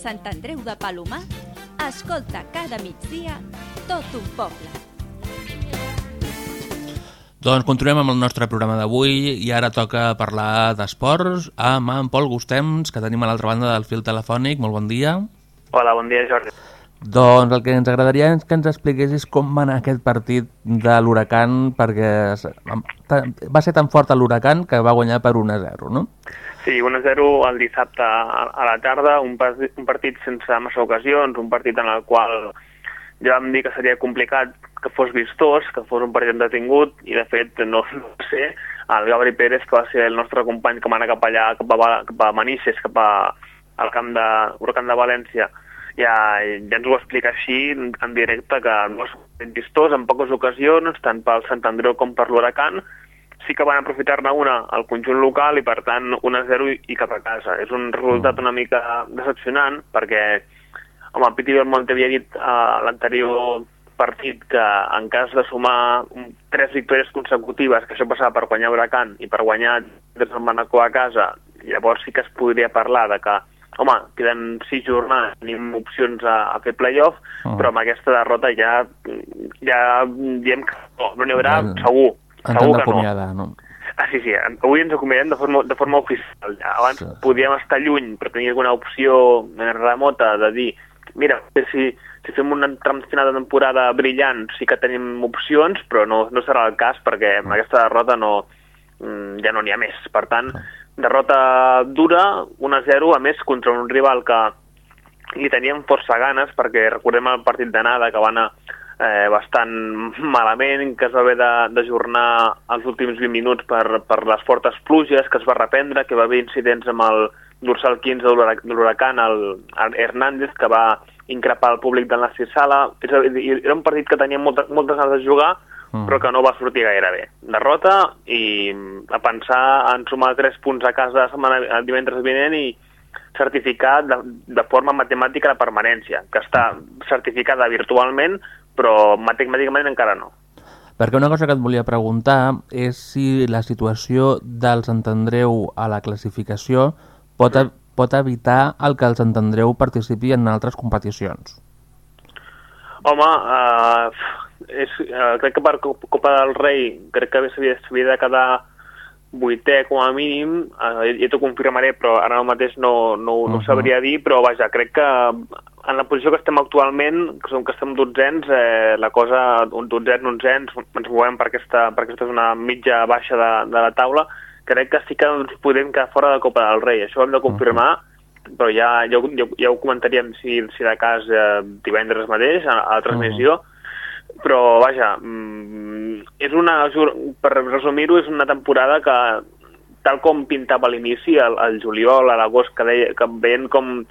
Sant Andreu de Palomar, escolta cada migdia tot un poble. Doncs continuem amb el nostre programa d'avui i ara toca parlar d'esports amb en Pol Gustems, que tenim a l'altra banda del fil telefònic. Molt bon dia. Hola, bon dia, Jordi. Doncs el que ens agradaria és que ens expliquessis com va anar aquest partit de l'Huracan, perquè va ser tan fort l'Huracan que va guanyar per 1-0, no? Sí, 1-0 el dissabte a la tarda, un, pas- un partit sense massa ocasions, un partit en el qual ja vam dir que seria complicat que fos vistós, que fos un partit detingut, i de fet no, no sé, el Gabri Pérez, que va ser el nostre company que va anar cap allà, cap a, cap a Manises, cap a, al camp de, Huracan de València, ja, ja ens ho explica així en directe, que no és vistós en poques ocasions, tant pel Sant Andreu com per l'Huracan, sí que van aprofitar-ne una al conjunt local i per tant 1-0 i, i cap a casa. És un resultat una mica decepcionant perquè home, el Piti Belmonte havia dit a l'anterior partit que en cas de sumar tres victòries consecutives, que això passava per guanyar Huracan i per guanyar des del Manacor a casa, llavors sí que es podria parlar de que home, queden sis jornades, tenim opcions a, a fer playoff, Ah. però amb aquesta derrota ja, ja diem que no, no n'hi haurà, Ja- segur. Ens segur han que no. d'acomiadar, no? Ah, sí, sí. Avui ens acomiadem de forma, de forma oficial. Abans Sí. podíem estar lluny, però tenir alguna opció remota de dir mira, si, si fem un tram final de temporada brillant sí que tenim opcions, però no, no serà el cas perquè amb aquesta derrota no, mm, ja no n'hi ha més. Per tant, derrota dura, 1-0, a més contra un rival que li teníem força ganes perquè recordem el partit d'anada que va anar eh, bastant malament, que es va haver de- d'ajornar els últims 20 minuts per, per les fortes pluges, que es va reprendre, que va haver incidents amb el dorsal 15 de l'hura- de l'huracan, el, el Hernández, que va increpar el públic del Nasser Sala. És a dir, era un partit que tenia molta, moltes ganes de jugar, Mm. però que no va sortir gaire bé. Derrota i a pensar en sumar 3 punts a casa la setmana, el divendres vinent i certificar de, de forma matemàtica la permanència, que està certificada virtualment, però matemàticament encara no. Perquè una cosa que et volia preguntar és si la situació del Sant Andreu a la classificació pot, e- pot evitar el que el Sant Andreu participi en altres competicions. Home, uh, és, uh, crec que per Cop- Copa del Rei crec que s'havia de quedar vuitè com a mínim, uh, ja t'ho confirmaré, però ara mateix no, no, no ho Mhm. sabria dir, però vaja, crec que en la posició que estem actualment, que som que estem dotzens, eh, la cosa, un dotzens, onzens, ens movem per aquesta, per aquesta zona mitja baixa de, de la taula, crec que sí que ens podem quedar fora de Copa del Rei, això ho hem de confirmar, però ja, ja, ho- ja, ho- ja ho comentaríem si, si de cas eh, divendres mateix a, a la transmissió, però vaja, mm, és una, per resumir-ho, és una temporada que tal com pintava a l'inici, al, al juliol, a l'agost, que, deia, que veient com,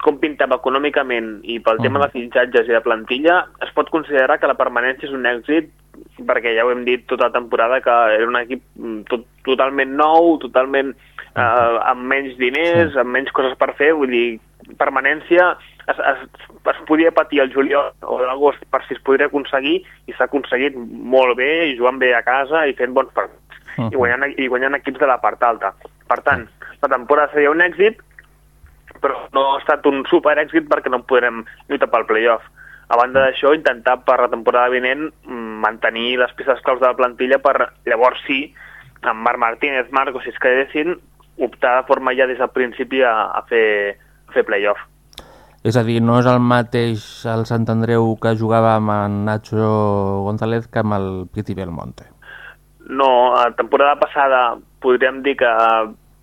com pintava econòmicament i pel tema Mhm. de fitxatges i de plantilla, es pot considerar que la permanència és un èxit perquè ja ho hem dit tota la temporada que era un equip mm, tot, totalment nou, totalment eh, amb menys diners, amb menys coses per fer, vull dir, permanència es, es, es podia patir el juliol o l'agost per si es podria aconseguir i s'ha aconseguit molt bé i jugant bé a casa i fent bons partits Mhm. i, guanyant, i guanyant equips de la part alta. Per tant, la temporada seria un èxit, però no ha estat un super èxit perquè no podrem lluitar pel playoff. A banda d'això, intentar per la temporada vinent mm, mantenir les peces claus de la plantilla per llavors sí, amb Marc Martínez, Marcos, si es quedessin, optar de forma ja des del principi a, a fer, a fer playoff. És a dir, no és el mateix el Sant Andreu que jugava amb Nacho González que amb el Piti Belmonte. No, la temporada passada podríem dir que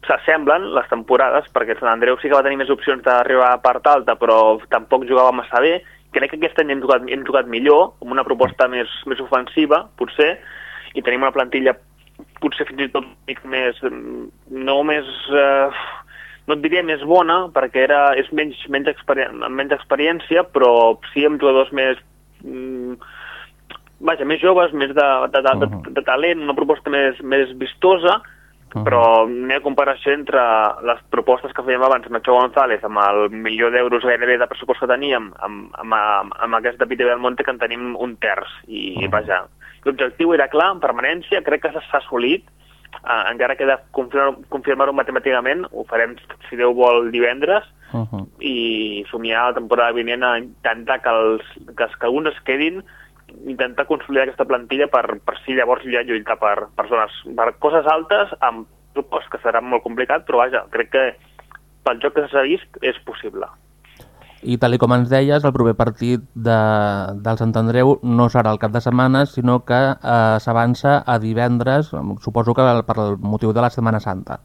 s'assemblen les temporades, perquè el Sant Andreu sí que va tenir més opcions d'arribar a part alta, però tampoc jugava massa bé, crec que aquest any hem jugat, hem jugat millor, amb una proposta més, més ofensiva, potser, i tenim una plantilla potser fins i tot més, no més, eh, no et diria més bona, perquè era, és menys, menys, experien amb menys experiència, però sí amb jugadors més, mm, vaja, més joves, més de, de, de, de, de talent, una proposta més, més vistosa, però no hi ha comparació entre les propostes que fèiem abans Nacho González, amb el milió d'euros gairebé de pressupost que teníem, amb, amb, amb, amb aquest de Peter Belmonte que en tenim un terç. I, vaja, l'objectiu era clar, en permanència, crec que s'ha assolit, uh, encara queda confirmar-ho confirmar matemàticament, ho farem, si Déu vol, divendres, Uh -huh. i somiar la temporada vinent a intentar que, els, que, els, que alguns es quedin intentar consolidar aquesta plantilla per, per si llavors ja lluitar per, per, zones, per coses altes amb pressupost que serà molt complicat, però vaja, crec que pel joc que s'ha vist és possible. I tal com ens deies, el proper partit de, del Sant Andreu no serà el cap de setmana, sinó que eh, s'avança a divendres, suposo que per el motiu de la Setmana Santa.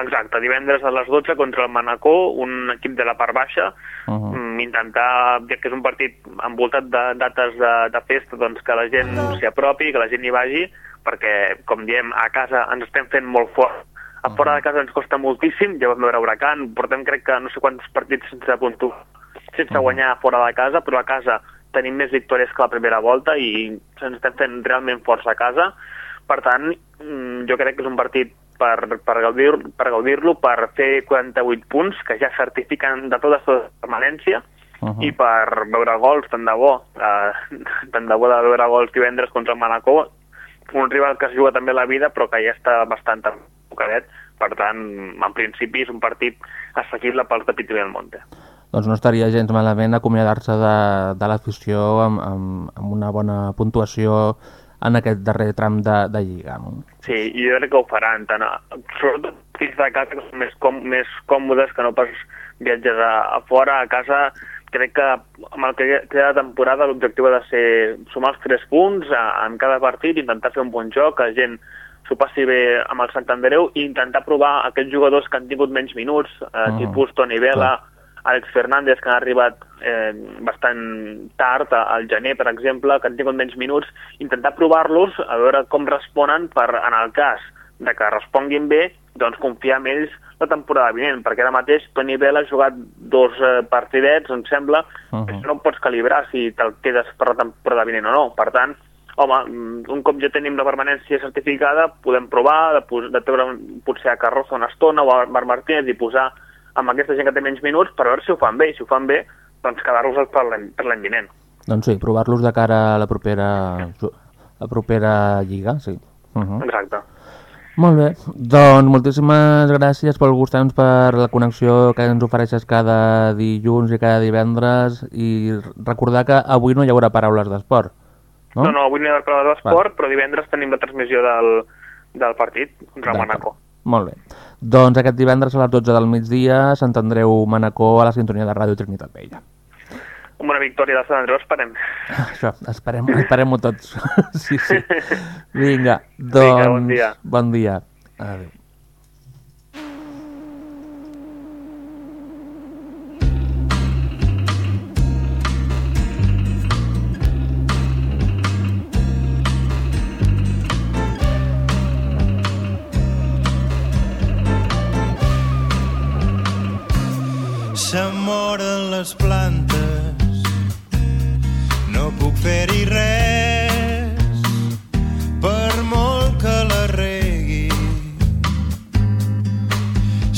Exacte, divendres a les 12 contra el Manacor, un equip de la part baixa, Uh -huh. mm, intentar, ja que és un partit envoltat de dates de, de festa, doncs que la gent s'hi apropi, que la gent hi vagi, perquè, com diem, a casa ens estem fent molt fort. A fora de casa ens costa moltíssim, ja vam veure Huracan, portem crec que no sé quants partits sense puntuar, sense guanyar fora de casa, però a casa tenim més victòries que la primera volta i ens estem fent realment forts a casa. Per tant, mm, jo crec que és un partit per, per gaudir-lo, per, gaudir per fer 48 punts, que ja certifiquen de tota la permanència, Uh -huh. i per veure gols, tant de bo, eh, tant de bo de veure gols divendres contra el Manacor, un rival que es juga també la vida, però que ja està bastant tocadet, per tant, en principi és un partit assequible pels de Pitu i el Monte. Doncs no estaria gens malament acomiadar-se de, de l'afició amb, amb, amb una bona puntuació en aquest darrer tram de, de Lliga. No? Sí, i jo crec que ho faran, tant a, sobretot fills de casa que són més, com, més còmodes que no pas viatges a, a fora, a casa, crec que amb el que queda de temporada l'objectiu ha de ser sumar els 3 punts a, en cada partit, intentar fer un bon joc, que la gent s'ho passi bé amb el Sant Andreu i intentar provar aquells jugadors que han tingut menys minuts, eh, Mm. tipus Toni Vela, Àlex Fernández, que han arribat eh, bastant tard, al gener, per exemple, que han tingut menys minuts, intentar provar-los, a veure com responen per, en el cas de que responguin bé, doncs confiar en ells la temporada vinent, perquè ara mateix Toni Vela ha jugat dos eh, partidets, em sembla, Uh -huh. això no pots calibrar si te'l quedes per la temporada vinent o no. Per tant, home, mm, un cop ja tenim la permanència certificada, podem provar de, de treure potser a Carroza una estona o a Marc Martínez i posar amb aquesta gent que té menys minuts per veure si ho fan bé. I si ho fan bé, doncs quedar-los per l'any per l'any vinent. Doncs sí, provar-los de cara a la propera, la propera Lliga, sí. Uh -huh. Exacte. Molt bé, doncs moltíssimes gràcies pel gustar-nos per la connexió que ens ofereixes cada dilluns i cada divendres i recordar que avui no hi haurà paraules d'esport, no? No, no, avui no hi ha parlat d'esport, però divendres tenim la transmissió del, del partit contra. Manacor. Molt bé. Doncs aquest divendres a les 12 del migdia Sant Andreu Manacor a la sintonia de Ràdio Trinitat Vella. Amb una victòria del Sant Andreu esperem. Això, esperem, esperem-ho tots. sí, sí. Vinga, doncs... Vinga, bon dia. Bon dia. Adéu. Se moren les plantes, no puc fer-hi res, per molt que la regui.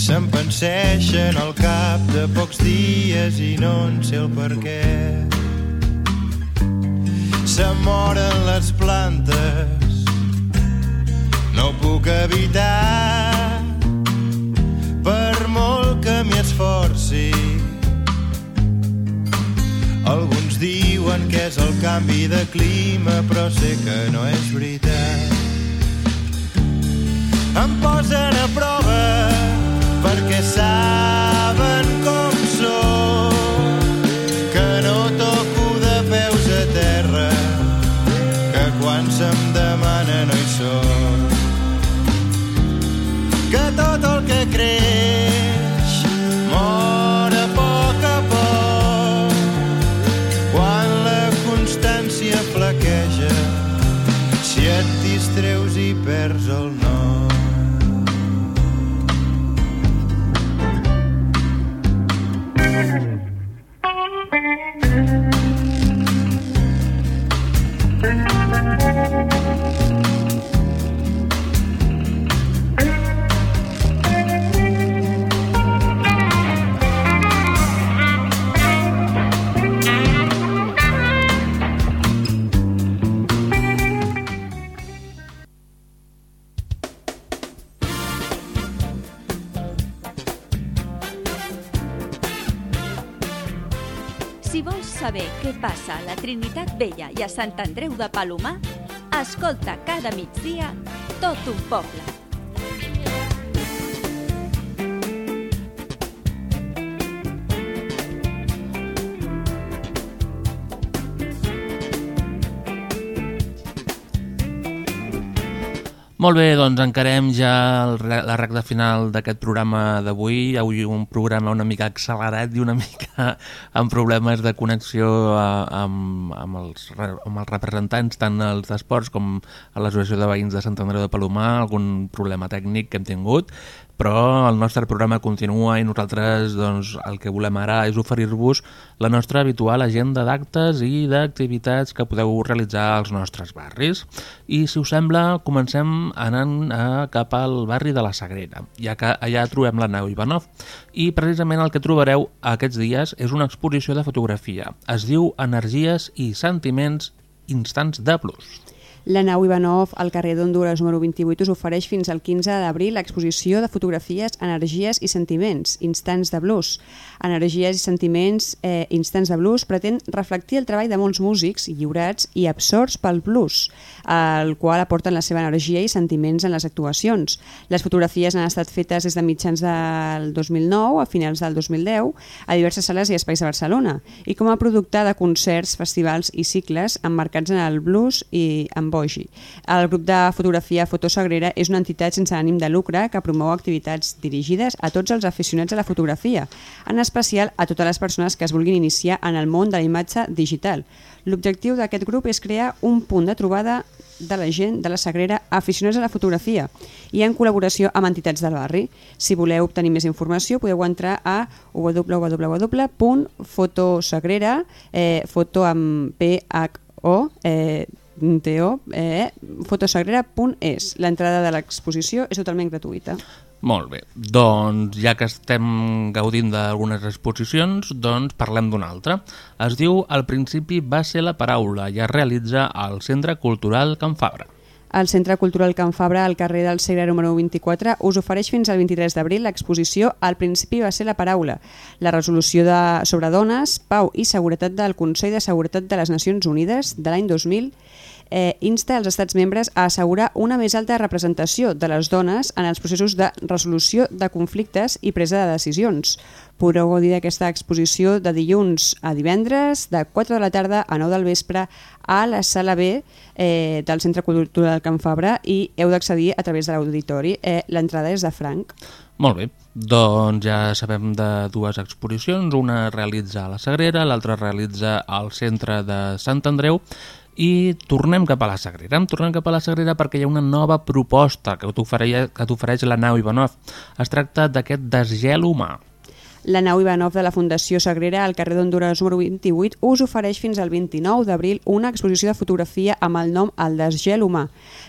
Se'm penseixen al cap de pocs dies i no en sé el per què. Se moren les plantes, no puc evitar per molt que m'hi esforci. Alguns diuen que és el canvi de clima, però sé que no és veritat. Em posen a prova Sant Andreu de Palomar, escolta cada migdia tot un poble. Molt bé, doncs encarem ja la recta final d'aquest programa d'avui. Avui un programa una mica accelerat i una mica amb problemes de connexió a, amb, amb, els, amb els representants, tant els d'esports com a l'Associació de Veïns de Sant Andreu de Palomar, algun problema tècnic que hem tingut, però el nostre programa continua i nosaltres doncs, el que volem ara és oferir-vos la nostra habitual agenda d'actes i d'activitats que podeu realitzar als nostres barris. I si us sembla, comencem anant a, cap al barri de la Sagrera, ja que allà trobem la nau Ivanov. I precisament el que trobareu aquests dies és una exposició de fotografia. Es diu Energies i sentiments instants de blues. La nau Ivanov, al carrer d'Honduras número 28, us ofereix fins al 15 d'abril l'exposició de fotografies Energies i sentiments, instants de blues. Energies i sentiments, eh, instants de blues, pretén reflectir el treball de molts músics lliurats i absorts pel blues, al qual aporten la seva energia i sentiments en les actuacions. Les fotografies han estat fetes des de mitjans del 2009 a finals del 2010 a diverses sales i espais de Barcelona i com a producte de concerts, festivals i cicles emmarcats en el blues i en bogi. El grup de fotografia Fotosagrera és una entitat sense ànim de lucre que promou activitats dirigides a tots els aficionats a la fotografia, en especial a totes les persones que es vulguin iniciar en el món de la imatge digital. L'objectiu d'aquest grup és crear un punt de trobada de la gent de la Sagrera aficionats a la fotografia i en col·laboració amb entitats del barri. Si voleu obtenir més informació podeu entrar a www.fotosagrera, eh, foto amb P-H-O, eh, TO, eh, fotosagrera.es. L'entrada de l'exposició és totalment gratuïta. Molt bé, doncs ja que estem gaudint d'algunes exposicions, doncs parlem d'una altra. Es diu Al principi va ser la paraula i es realitza al Centre Cultural Can Fabra. El Centre Cultural Can Fabra, al carrer del Segre número 24, us ofereix fins al 23 d'abril l'exposició Al principi va ser la paraula, la resolució de, sobre dones, pau i seguretat del Consell de Seguretat de les Nacions Unides de l'any 2000 eh, insta els estats membres a assegurar una més alta representació de les dones en els processos de resolució de conflictes i presa de decisions. Podreu gaudir d'aquesta exposició de dilluns a divendres, de 4 de la tarda a 9 del vespre, a la sala B eh, del Centre Cultural Can Fabra i heu d'accedir a través de l'auditori. Eh, L'entrada és de franc. Molt bé, doncs ja sabem de dues exposicions, una realitza a la Sagrera, l'altra realitza al centre de Sant Andreu i tornem cap a la Sagrera. Tornem cap a la Sagrera perquè hi ha una nova proposta que t'ofereix la nau Ivanov. Es tracta d'aquest desgel humà. La nau Ivanov de la Fundació Sagrera al carrer d'Honduras número 28 us ofereix fins al 29 d'abril una exposició de fotografia amb el nom El desgel humà.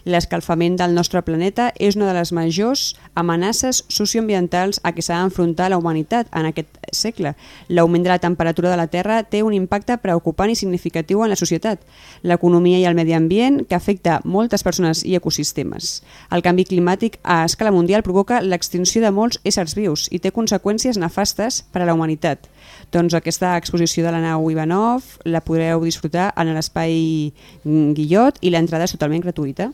L'escalfament del nostre planeta és una de les majors amenaces socioambientals a què s'ha d'enfrontar la humanitat en aquest segle. L'augment de la temperatura de la Terra té un impacte preocupant i significatiu en la societat, l'economia i el medi ambient que afecta moltes persones i ecosistemes. El canvi climàtic a escala mundial provoca l'extinció de molts éssers vius i té conseqüències nefastes per a la humanitat. Doncs aquesta exposició de la nau Ivanov la podreu disfrutar en l'espai Guillot i l'entrada és totalment gratuïta.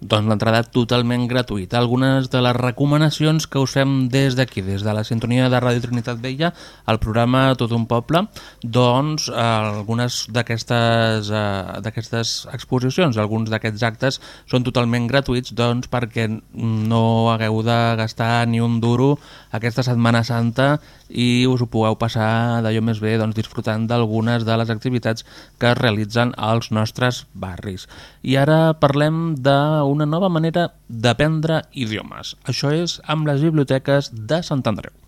Doncs l'entrada totalment gratuïta. Algunes de les recomanacions que us fem des d'aquí, des de la sintonia de Ràdio Trinitat Vella, al programa Tot un Poble, doncs eh, algunes d'aquestes eh, exposicions, alguns d'aquests actes són totalment gratuïts doncs perquè no hagueu de gastar ni un duro aquesta Setmana Santa i us ho pugueu passar d'allò més bé doncs, disfrutant d'algunes de les activitats que es realitzen als nostres barris. I ara parlem d'un una nova manera d'aprendre idiomes. Això és amb les biblioteques de Sant Andreu.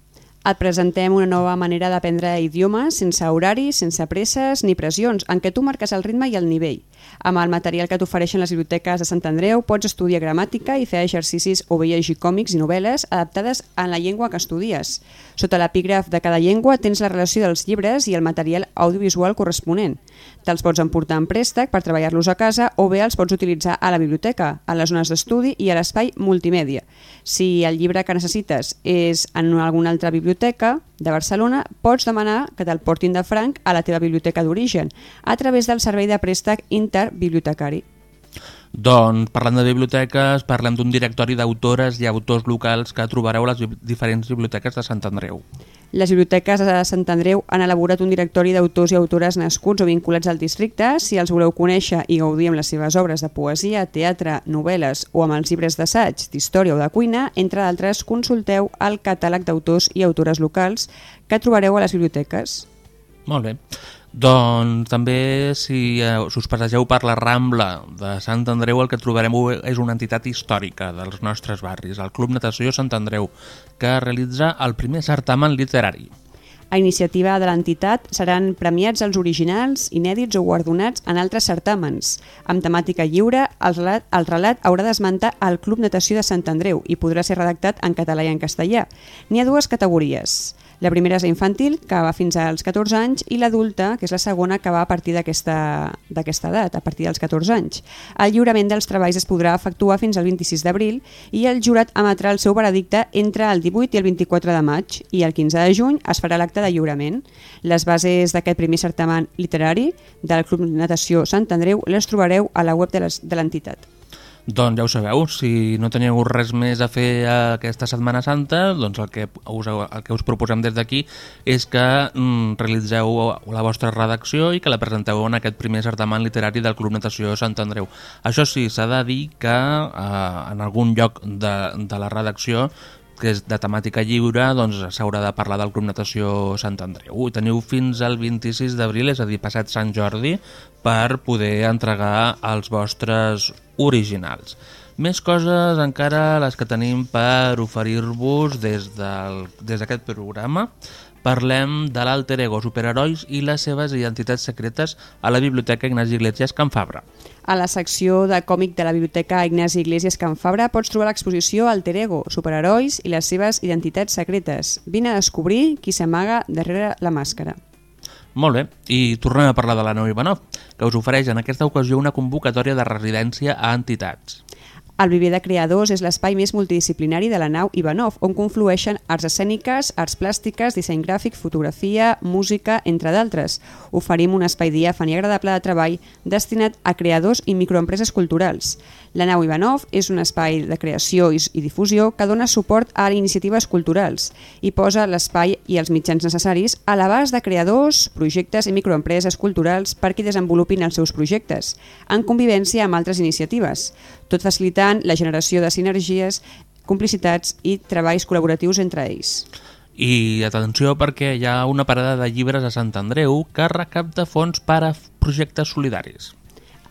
Et presentem una nova manera d'aprendre idiomes sense horaris, sense presses ni pressions, en què tu marques el ritme i el nivell. Amb el material que t'ofereixen les biblioteques de Sant Andreu pots estudiar gramàtica i fer exercicis o bé llegir còmics i novel·les adaptades en la llengua que estudies. Sota l'epígraf de cada llengua tens la relació dels llibres i el material audiovisual corresponent. Te'ls pots emportar en préstec per treballar-los a casa o bé els pots utilitzar a la biblioteca, a les zones d'estudi i a l'espai multimèdia. Si el llibre que necessites és en alguna altra biblioteca de Barcelona, pots demanar que te'l portin de franc a la teva biblioteca d'origen a través del servei de préstec interbibliotecari. Doncs, parlant de biblioteques, parlem d'un directori d'autores i autors locals que trobareu a les diferents biblioteques de Sant Andreu. Les biblioteques de Sant Andreu han elaborat un directori d'autors i autores nascuts o vinculats al districte. Si els voleu conèixer i gaudir amb les seves obres de poesia, teatre, novel·les o amb els llibres d'assaig, d'història o de cuina, entre d'altres, consulteu el catàleg d'autors i autores locals que trobareu a les biblioteques. Molt bé. Doncs també si eh, us passegeu per la Rambla de Sant Andreu el que trobareu és una entitat històrica dels nostres barris, el Club Natació Sant Andreu, que realitza el primer certamen literari. A iniciativa de l'entitat seran premiats els originals, inèdits o guardonats en altres certàmens. Amb temàtica lliure, el relat, el relat haurà d'esmentar el Club Natació de Sant Andreu i podrà ser redactat en català i en castellà. N'hi ha dues categories. La primera és la infantil, que va fins als 14 anys, i l'adulta, que és la segona, que va a partir d'aquesta edat, a partir dels 14 anys. El lliurament dels treballs es podrà efectuar fins al 26 d'abril i el jurat emetrà el seu veredicte entre el 18 i el 24 de maig i el 15 de juny es farà l'acte de lliurament. Les bases d'aquest primer certamen literari del Club Natació Sant Andreu les trobareu a la web de l'entitat. Doncs ja ho sabeu, si no teniu res més a fer aquesta Setmana Santa, doncs el que us, el que us proposem des d'aquí és que mm, realitzeu la vostra redacció i que la presenteu en aquest primer certamen literari del Club Natació Sant Andreu. Això sí, s'ha de dir que eh, en algun lloc de, de la redacció que és de temàtica lliure, doncs s'haurà de parlar del Club Natació Sant Andreu. I teniu fins al 26 d'abril, és a dir, passat Sant Jordi, per poder entregar els vostres originals. Més coses encara les que tenim per oferir-vos des del- des d'aquest programa. Parlem de l'alter ego superherois i les seves identitats secretes a la Biblioteca Ignasi Iglesias Can Fabra. A la secció de còmic de la Biblioteca Ignasi Iglesias Can Fabra pots trobar l'exposició Alter Ego, superherois i les seves identitats secretes. Vine a descobrir qui s'amaga darrere la màscara. Molt bé, i tornem a parlar de la Nau Ivanov, que us ofereix en aquesta ocasió una convocatòria de residència a entitats. El Viver de Creadors és l'espai més multidisciplinari de la nau Ivanov, on conflueixen arts escèniques, arts plàstiques, disseny gràfic, fotografia, música, entre d'altres. Oferim un espai diàfan i agradable de treball destinat a creadors i microempreses culturals. La nau Ivanov és un espai de creació i i difusió que dona suport a iniciatives culturals i posa l'espai i els mitjans necessaris a l'abast de creadors, projectes i microempreses culturals perquè desenvolupin els seus projectes, en convivència amb altres iniciatives, tot facilitant la generació de sinergies, complicitats i treballs col·laboratius entre ells. I atenció perquè hi ha una parada de llibres a Sant Andreu que recapta fons per a projectes solidaris.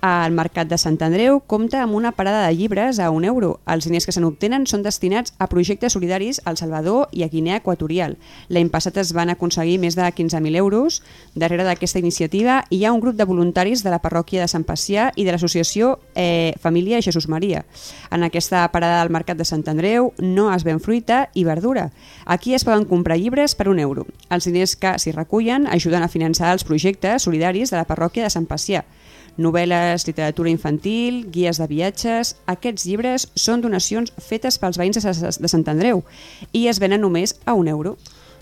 El Mercat de Sant Andreu compta amb una parada de llibres a un euro. Els diners que se n'obtenen són destinats a projectes solidaris al Salvador i a Guinea Equatorial. L'any passat es van aconseguir més de 15.000 euros. Darrere d'aquesta iniciativa hi ha un grup de voluntaris de la parròquia de Sant Pacià i de l'associació eh, Família Jesús Maria. En aquesta parada del Mercat de Sant Andreu no es ven fruita i verdura. Aquí es poden comprar llibres per un euro. Els diners que s'hi recullen ajuden a finançar els projectes solidaris de la parròquia de Sant Pacià novel·les, literatura infantil, guies de viatges... Aquests llibres són donacions fetes pels veïns de Sant Andreu i es venen només a un euro.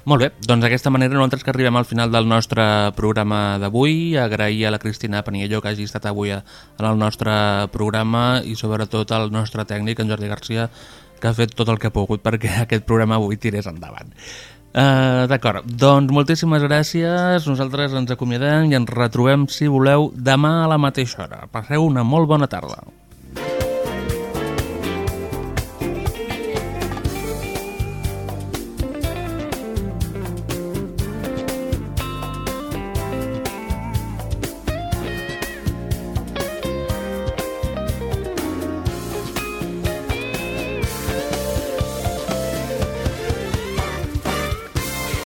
Molt bé, doncs d'aquesta manera nosaltres que arribem al final del nostre programa d'avui, agrair a la Cristina Paniello que hagi estat avui en el nostre programa i sobretot al nostre tècnic, en Jordi Garcia, que ha fet tot el que ha pogut perquè aquest programa avui tirés endavant. Uh, D'acord, doncs moltíssimes gràcies, nosaltres ens acomiadem i ens retrobem, si voleu, demà a la mateixa hora. Passeu una molt bona tarda.